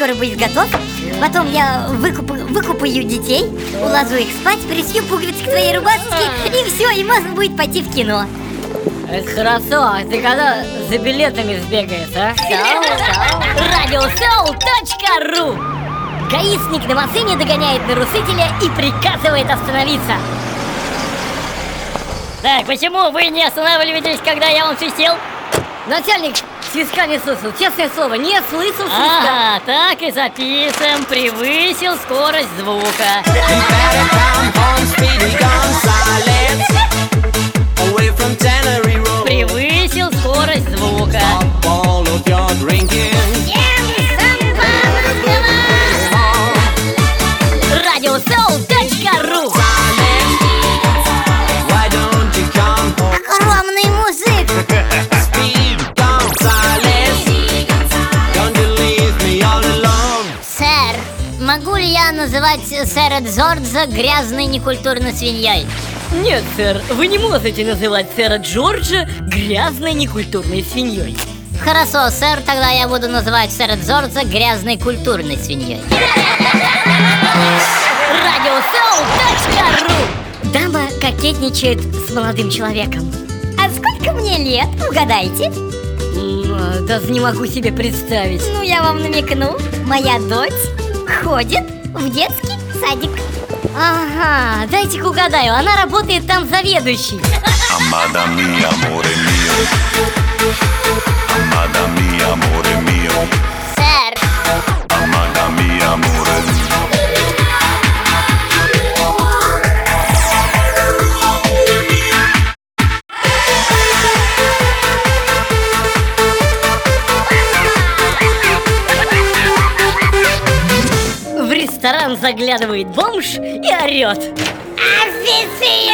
скоро будет готов. Потом я выкупаю, выкупаю детей, уложу их спать, пришью пуговицы к твоей рубашечке, и все, и можно будет пойти в кино. Это хорошо, а ты когда за билетами сбегаешь, а? Радиосоу.ру Гаишник на машине догоняет нарушителя и приказывает остановиться. Так, почему вы не останавливаетесь, когда я вам свистел? Начальник свистка не слышал, честное слово, не слышал свистка. Ага, так и записываем, превысил скорость звука. Превысил скорость звука. Могу ли я называть сэра Джорджа грязной некультурной свиньей? Нет, сэр, вы не можете называть сэра Джорджа грязной некультурной свиньей. Хорошо, сэр, тогда я буду называть сэра Джорджа грязной культурной свиньей. Радиосоу.ру Дама кокетничает с молодым человеком. А сколько мне лет, угадайте? А, Даже не могу себе представить. Ну, я вам намекну. Моя дочь ходит в детский садик. Ага, дайте-ка угадаю, она работает там заведующей. Amada mia, amore mio. Amada mia, ресторан заглядывает бомж и орет. официант!